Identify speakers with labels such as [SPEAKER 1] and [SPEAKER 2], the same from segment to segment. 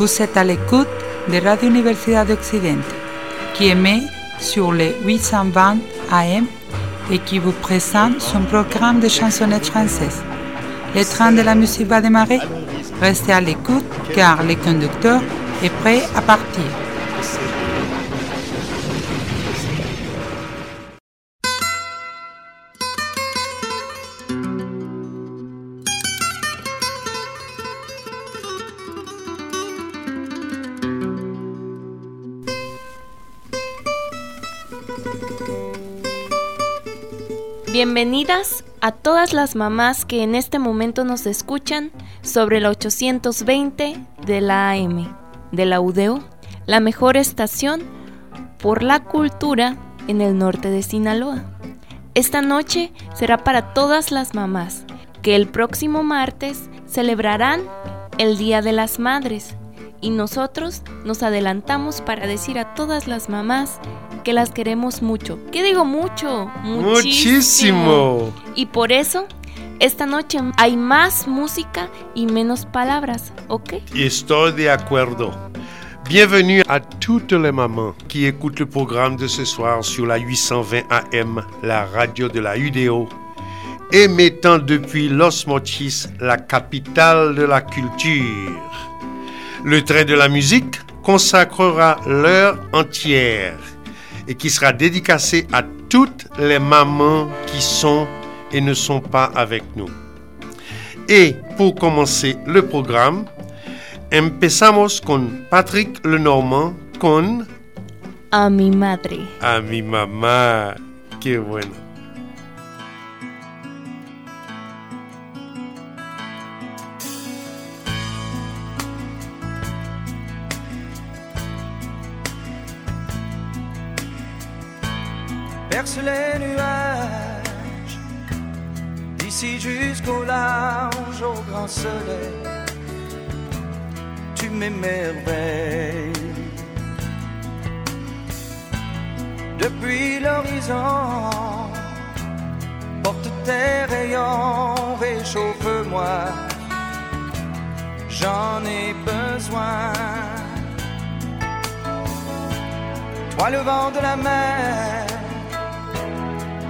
[SPEAKER 1] Vous êtes à l'écoute de Radio Universidad de Occidente, qui émet sur les 820 AM et qui vous présente son programme de chansonnettes françaises. Le train de la musique va démarrer. Restez à l'écoute car le conducteur est prêt à partir.
[SPEAKER 2] Bienvenidas a todas las mamás que en este momento nos escuchan sobre la 820 de la AM, de la UDEO, la mejor estación por la cultura en el norte de Sinaloa. Esta noche será para todas las mamás que el próximo martes celebrarán el Día de las Madres y nosotros nos adelantamos para decir a todas las mamás que las queremos mucho. ¿Qué digo mucho?
[SPEAKER 3] Muchísimo.
[SPEAKER 2] Y por eso, esta noche hay más música y menos palabras, ¿ok?
[SPEAKER 3] Estoy de acuerdo. Bienvenue à toutes les mamans qui écoutent le programme de ce soir sur la 820 AM, la radio de la UDO, émettant depuis Los Mochis, la capitale de la culture. Le train de la musique consacrera l'heure entière et qui sera dédicacé à toutes les mamans qui sont et ne sont pas avec nous. Et pour commencer le programme, empezamos con Patrick Lenormand con
[SPEAKER 2] A mi madre.
[SPEAKER 3] A mi mamá. Qué bueno.
[SPEAKER 4] D'ici jusqu'au large, au grand soleil, tu m'émerveilles. Depuis l'horizon, porte tes rayons, réchauffe-moi, j'en ai besoin. Toi le vent de la mer,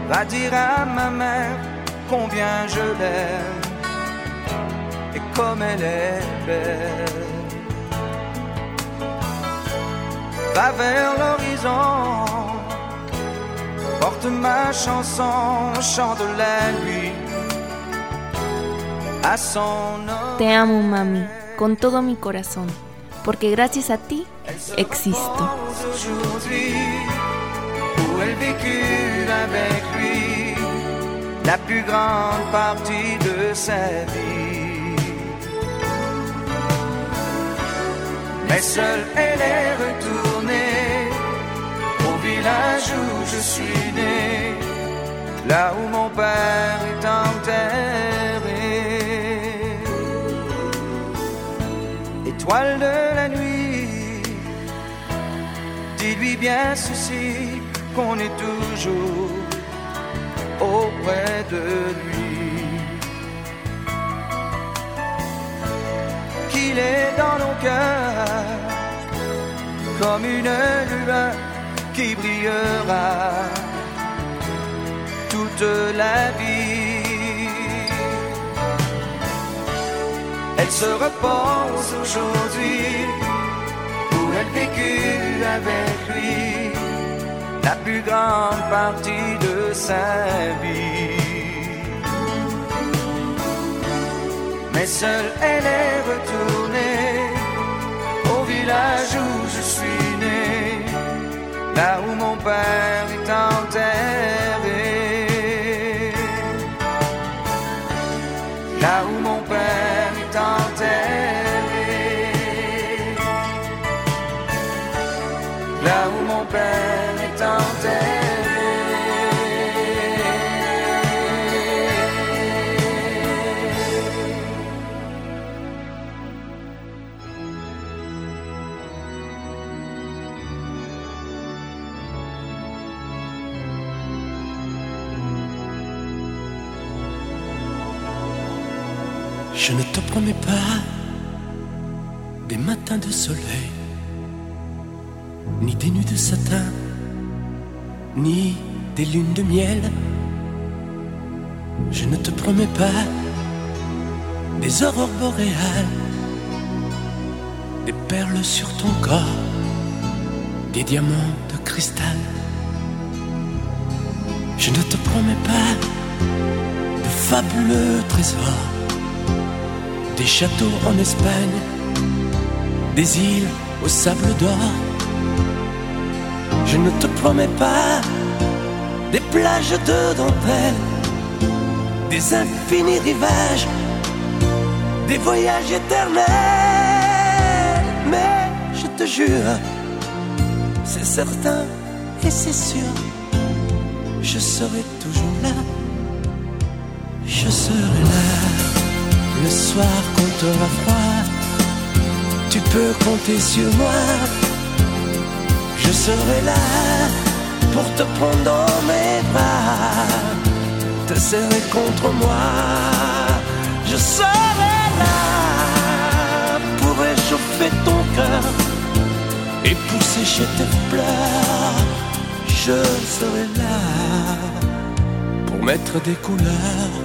[SPEAKER 4] va dire à ma mère combien je l'aime et comme elle est belle. Va vers l'horizon, porte ma chanson, chante la nuit à son nom.
[SPEAKER 2] Te amo, mami, con todo mi corazón, porque gracias a ti existo.
[SPEAKER 4] aujourd'hui où elle vécut avec lui la plus grande partie de sa vie. Mais seule elle est retournée au village où je suis né, là où mon père est enterré. Étoile de la nuit, dis-lui bien ceci qu'on est toujours auprès de lui. Qu'il est dans nos cœurs comme une lueur qui brillera toute la vie. Elle se repose aujourd'hui où elle vécut avec lui la plus grande partie sa vie. Mais seule elle est retournée au village où je suis né, là où mon
[SPEAKER 5] soleil, ni des nuits de satin, ni des lunes de miel. Je ne te promets pas des aurores boréales, des perles sur ton corps, des diamants de cristal. Je ne te promets pas de fabuleux trésors, des châteaux en Espagne, des îles au sable d'or. Je ne te promets pas des plages de dentelle, des infinis rivages, des voyages éternels. Mais je te jure, c'est certain et c'est sûr, je serai toujours là. Je serai là le soir quand t'auras froid. Tu peux compter sur moi. Je serai là pour te prendre dans mes bras, te serrer contre moi. Je serai là pour réchauffer ton cœur et pour sécher tes pleurs. Je serai là pour mettre des couleurs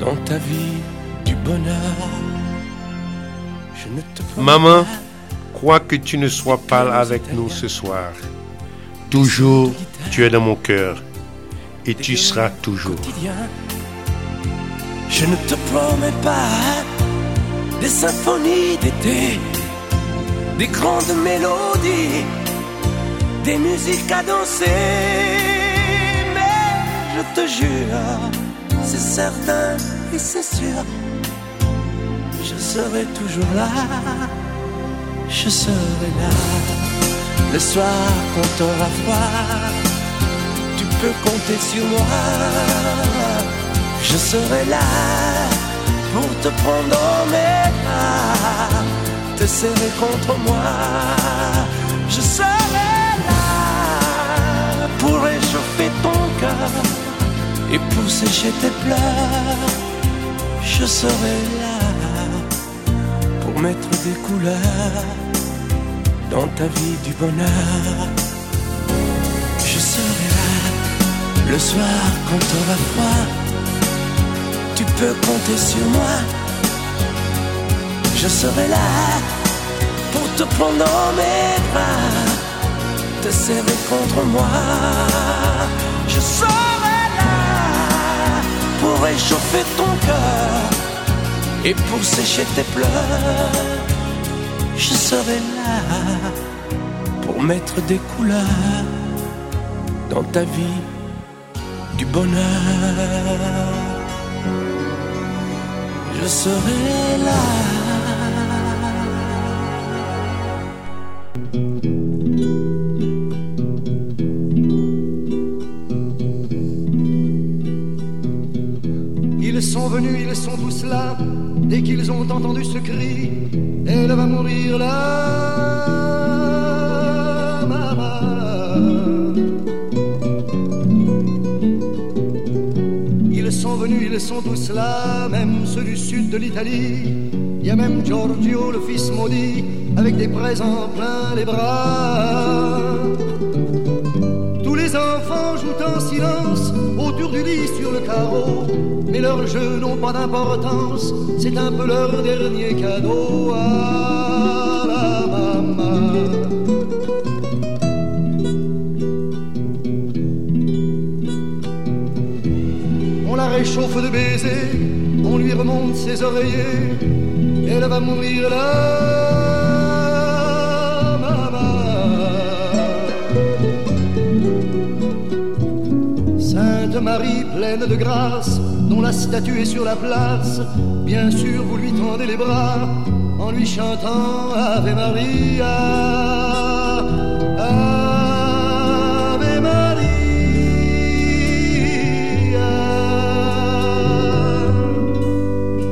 [SPEAKER 5] dans ta vie du bonheur.
[SPEAKER 3] Maman, quoi que tu ne sois pas là avec nous ce soir, toujours tu es dans mon cœur et tu seras toujours.
[SPEAKER 5] Je ne te promets pas des symphonies d'été, des grandes mélodies, des musiques à danser. Mais je te jure, c'est certain et c'est sûr, je serai toujours là. Je serai là le soir quand t'auras froid tu peux compter sur moi. Je serai là pour te prendre dans mes bras, te serrer contre moi. Je serai là pour réchauffer ton cœur et pour sécher tes pleurs. Je serai là mettre des couleurs dans ta vie du bonheur. Je serai là le soir quand t'auras froid. Tu peux compter sur moi. Je serai là pour te prendre dans mes bras, te serrer contre moi. Je serai là pour réchauffer ton cœur et pour sécher tes pleurs. Je serai là pour mettre des couleurs dans ta vie du bonheur. Je serai là.
[SPEAKER 6] Ont entendu ce cri, elle va mourir là. maman. Ils sont venus, ils sont tous là, même ceux du sud de l'Italie. Il y a même Giorgio, le fils maudit, avec des présents plein les bras. Tous les enfants jouent en silence du lit sur le carreau. Mais leurs jeux n'ont pas d'importance, c'est un peu leur dernier cadeau à la maman. On la réchauffe de baisers, on lui remonte ses oreillers, elle va mourir là. Marie pleine de grâce, dont la statue est sur la place, bien sûr vous lui tendez les bras en lui chantant Ave Maria. Ave Maria.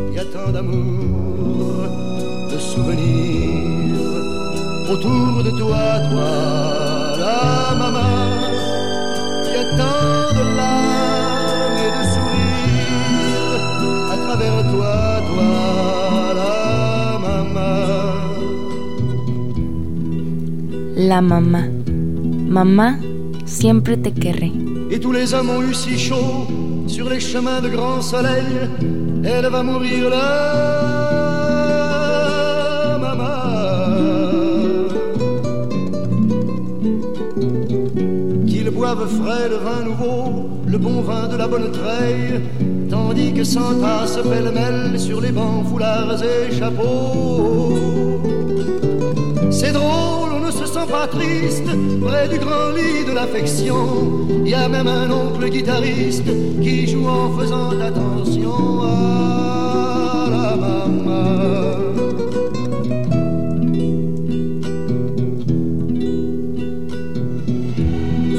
[SPEAKER 6] Il y a tant d'amour, de souvenirs autour de toi, toi, la
[SPEAKER 2] mamá. Mamá, siempre te querré.
[SPEAKER 6] Et tous les hommes ont eu si chaud sur les chemins de grand soleil. Elle va mourir là, maman. Qu'ils boivent frais le vin nouveau, le bon vin de la bonne treille, tandis que s'entassent pêle-mêle sur les bancs, foulards et chapeaux. C'est drôle, pas triste près du grand lit de l'affection. Il y a même un oncle guitariste qui joue en faisant attention à la maman.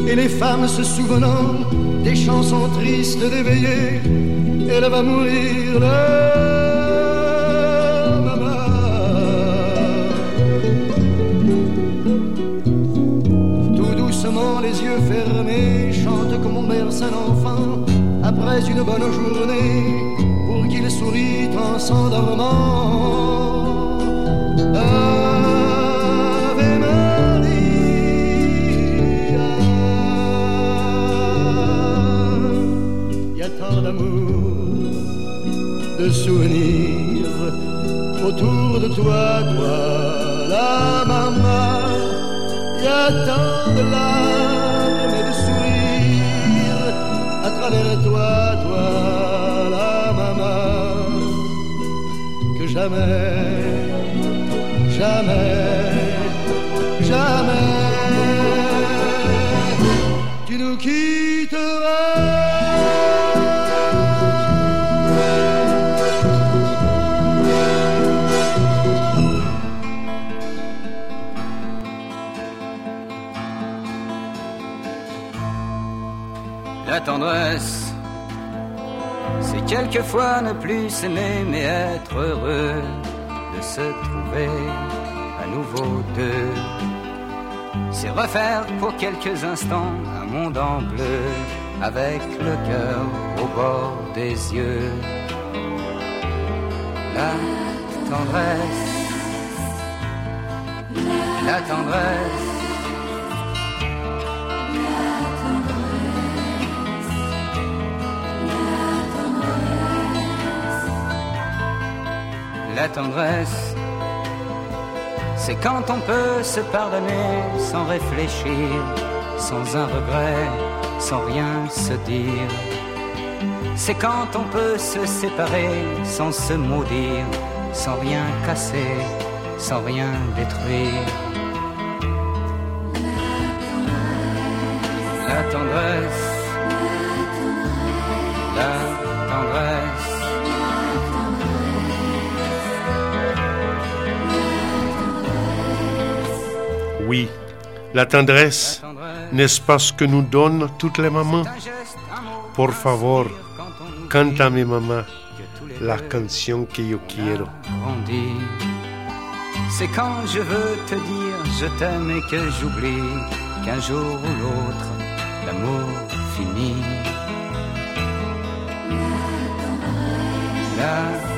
[SPEAKER 6] Et les femmes se souvenant des chansons tristes d'éveiller, elle va mourir. Fermés, chante comme on berce un enfant après une bonne journée pour qu'il sourit en s'endormant. Ave Maria. Y a tant d'amour, de souvenirs autour de toi, toi, la maman. Y a tant de larmes jamais, jamais, jamais, tu nous quitteras.
[SPEAKER 7] La tendresse, c'est quelquefois ne plus s'aimer mais être heureux de se trouver à nouveau deux. C'est refaire pour quelques instants un monde en bleu avec le cœur au bord des yeux. La tendresse, la tendresse. La tendresse, c'est quand on peut se pardonner sans réfléchir, sans un regret, sans rien se dire. C'est quand on peut se séparer sans se maudire, sans rien casser, sans rien détruire. La tendresse, la
[SPEAKER 3] Oui, la tendresse, n'est-ce pas ce que nous donnent toutes les mamans Por favor, cántame mamá la canción que yo quiero.
[SPEAKER 7] C'est quand je veux te dire je t'aime et que j'oublie qu'un jour ou l'autre l'amour finit. La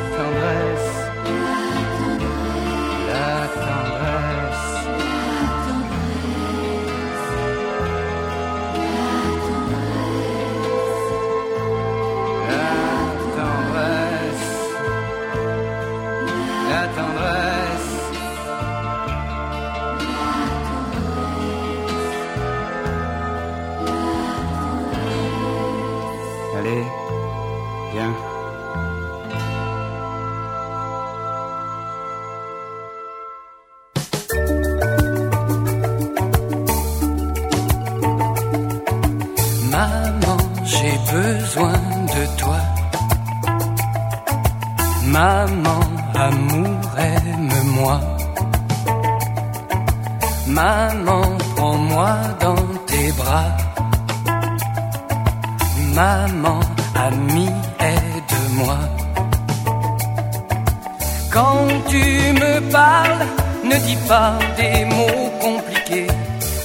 [SPEAKER 8] ne dis pas des mots compliqués.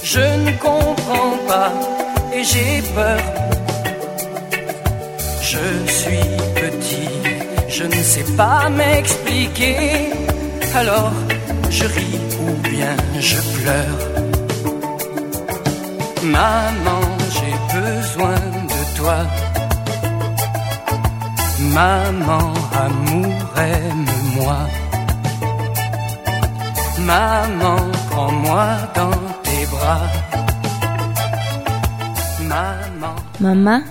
[SPEAKER 8] Je ne comprends pas et j'ai peur. Je suis petit, je ne sais pas m'expliquer. Alors je ris ou bien je pleure. Maman, j'ai besoin de toi. Maman, amour, aime-moi. Maman, prends-moi dans tes bras. Maman.
[SPEAKER 2] Maman,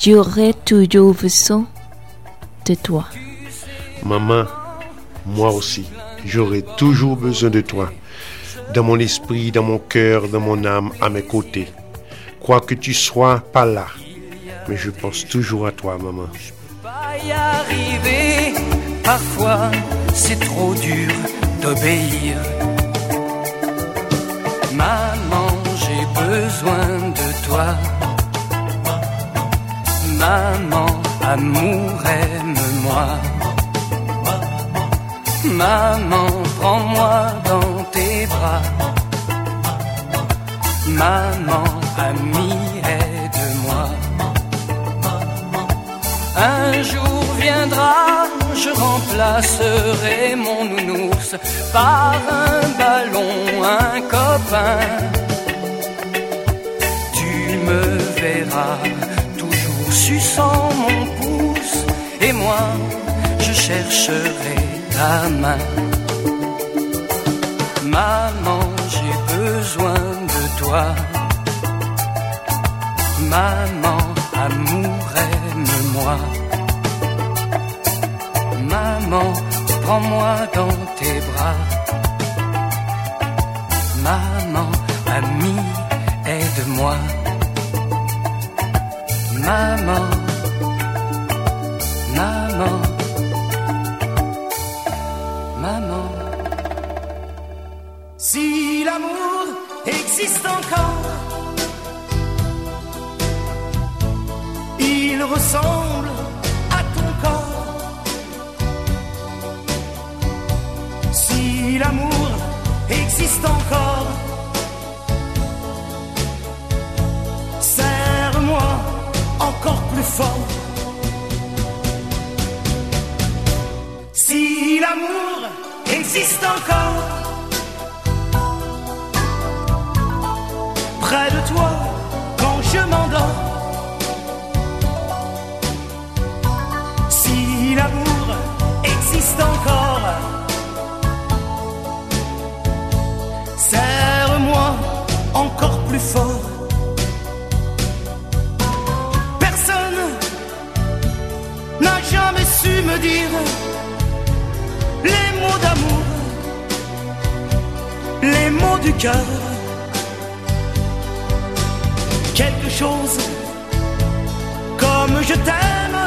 [SPEAKER 2] j'aurais toujours besoin de toi.
[SPEAKER 3] Maman, moi aussi, j'aurai toujours besoin de toi. Dans mon esprit, dans mon cœur, dans mon âme, à mes côtés. Quoi que tu sois pas là, mais je pense toujours à toi, maman.
[SPEAKER 8] Pas y arriver, parfois c'est trop dur d'obéir. Maman, j'ai besoin de toi. Maman, amour, aime-moi. Maman, prends-moi dans tes bras. Maman, amie, aide-moi. Un jour viendra, je remplacerai mon nounours par un ballon, un copain. Tu me verras toujours suçant mon pouce et moi je chercherai ta main. Maman, j'ai besoin de toi. Maman, amour, aime-moi. Maman, prends-moi dans tes bras. Maman, amie, aide-moi. Maman, maman, maman.
[SPEAKER 9] Si l'amour existe encore, il ressemble encore, serre-moi encore plus fort. Si l'amour existe encore, près de toi quand je m'endors. Si l'amour existe encore, fort. Personne n'a jamais su me dire les mots d'amour, les mots du cœur quelque chose comme je t'aime.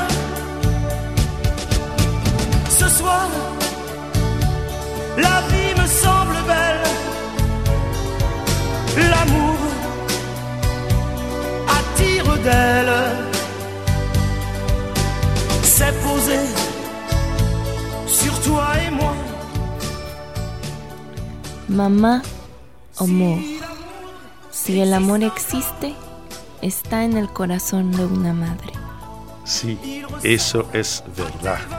[SPEAKER 9] Ce soir, d'elle. Sur toi et moi.
[SPEAKER 2] Mamá, amor. Si el amor existe, está en el corazón de una madre.
[SPEAKER 3] Sí, eso es verdad.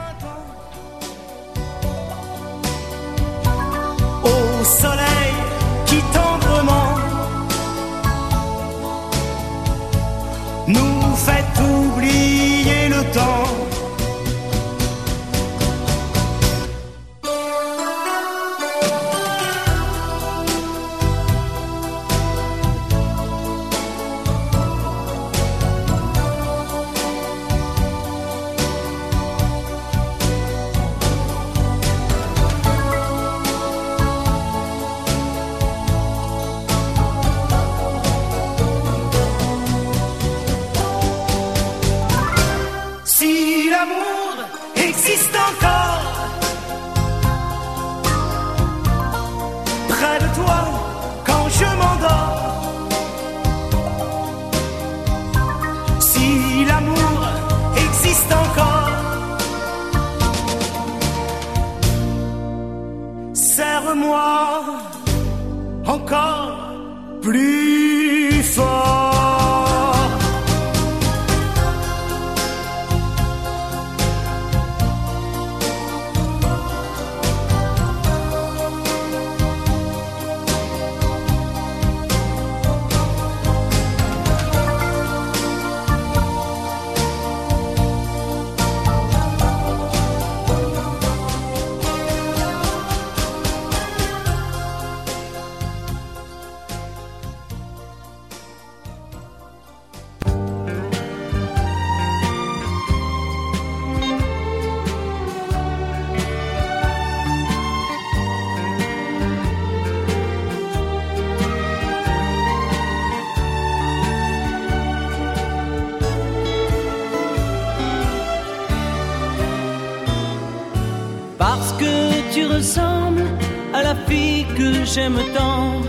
[SPEAKER 10] J'aime tant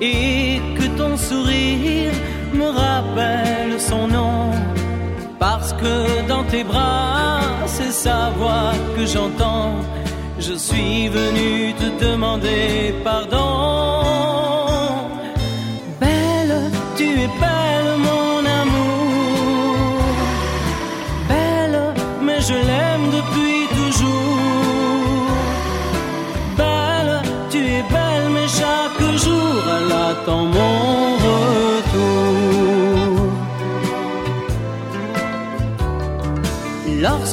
[SPEAKER 10] et que ton sourire me rappelle son nom. Parce que dans tes bras, c'est sa voix que j'entends. Je suis venu te demander pardon.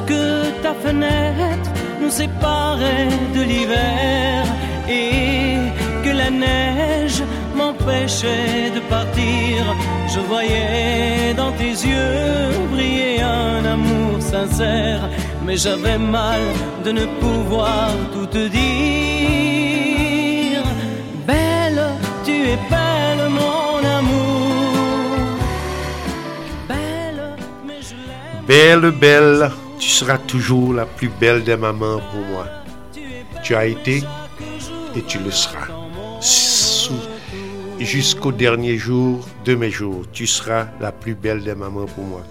[SPEAKER 10] Lorsque ta fenêtre nous séparait de l'hiver et que la neige m'empêchait de partir, je voyais dans tes yeux briller un amour sincère, mais j'avais mal de ne pouvoir tout te dire. Belle, tu es belle, mon amour. Belle, mais je l'aime.
[SPEAKER 3] Belle, belle, tu seras toujours la plus belle des mamans pour moi. Tu as été et tu le seras. Jusqu'au dernier jour de mes jours, tu seras la plus belle des mamans pour moi.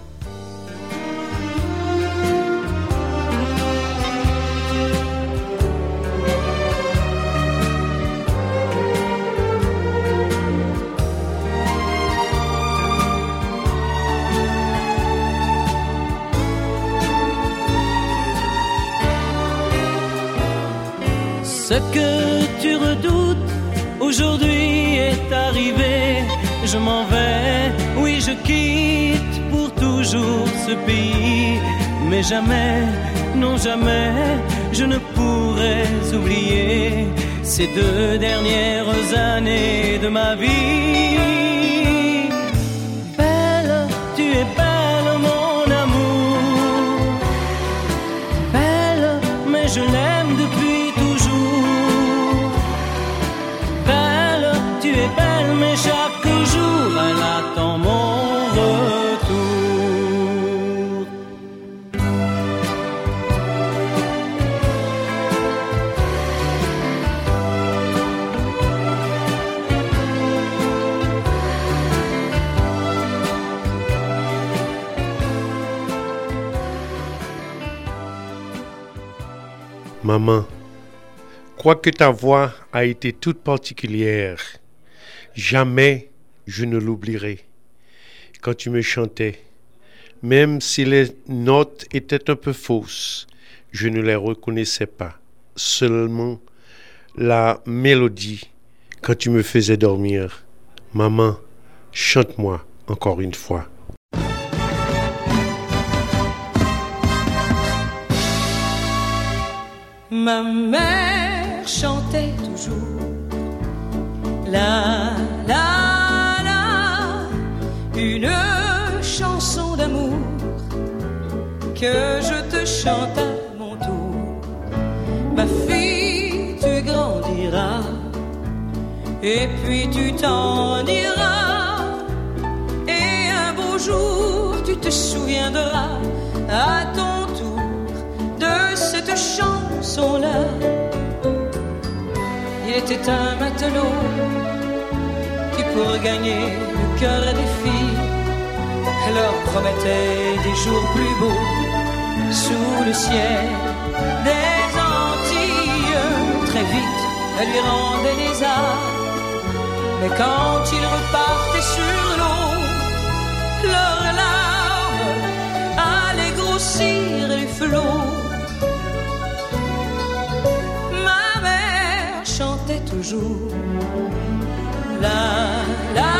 [SPEAKER 10] Je m'en vais, oui, je quitte pour toujours ce pays. Mais jamais, non jamais, je ne pourrai oublier ces deux dernières années de ma vie. Belle, tu es belle, mon amour. Belle, mais je l'aime
[SPEAKER 3] Maman, quoique ta voix a été toute particulière, jamais je ne l'oublierai. Quand tu me chantais, même si les notes étaient un peu fausses, je ne les reconnaissais pas. Seulement la mélodie quand tu me faisais dormir. Maman, chante-moi encore une fois.
[SPEAKER 11] Ma mère chantait toujours. La la la une chanson d'amour que je te chante à mon tour. Ma fille, tu grandiras et puis tu t'en iras. Et un beau jour tu te souviendras à ton tour de cette chanson-là. Il était un matelot qui, pour gagner le cœur des filles, leur promettait des jours plus beaux sous le ciel des Antilles. Très vite, elle lui rendait les arts, mais quand ils repartaient sur l'eau, leurs larmes allaient grossir les flots. Toujours la la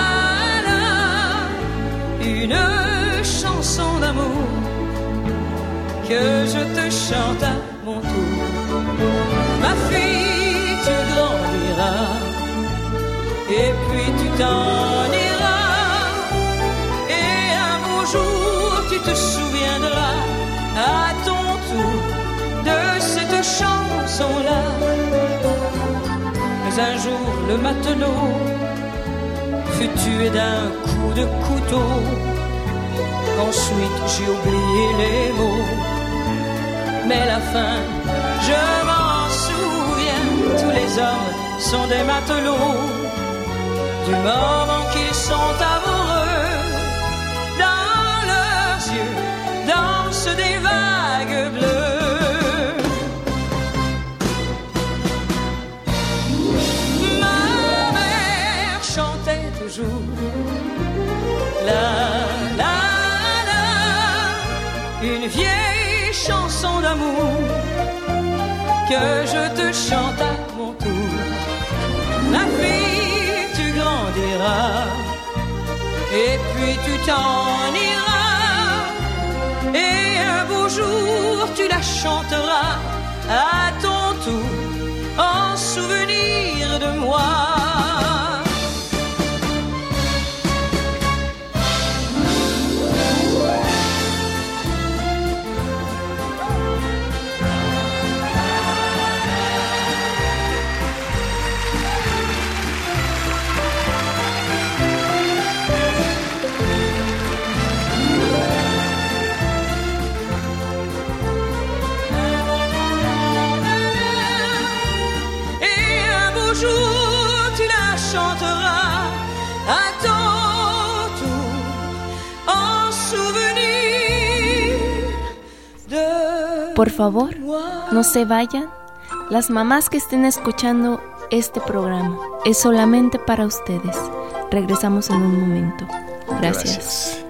[SPEAKER 11] la une chanson d'amour que je te chante à mon tour. Ma fille, tu grandiras et puis tu t'en iras et un beau jour tu te souviendras à un jour le matelot fut tué d'un coup de couteau. Ensuite j'ai oublié les mots, mais la fin, je m'en souviens. Tous les hommes sont des matelots du moment qu'ils sont à vous. Toujours la la la, une vieille chanson d'amour que je te chante à mon tour. Ma fille, tu grandiras, et puis tu t'en iras, et un beau jour tu la chanteras à ton tour en souvenir de moi.
[SPEAKER 2] Por favor, no se vayan. Las mamás que estén escuchando este programa es solamente para ustedes. Regresamos en un momento.
[SPEAKER 3] Gracias.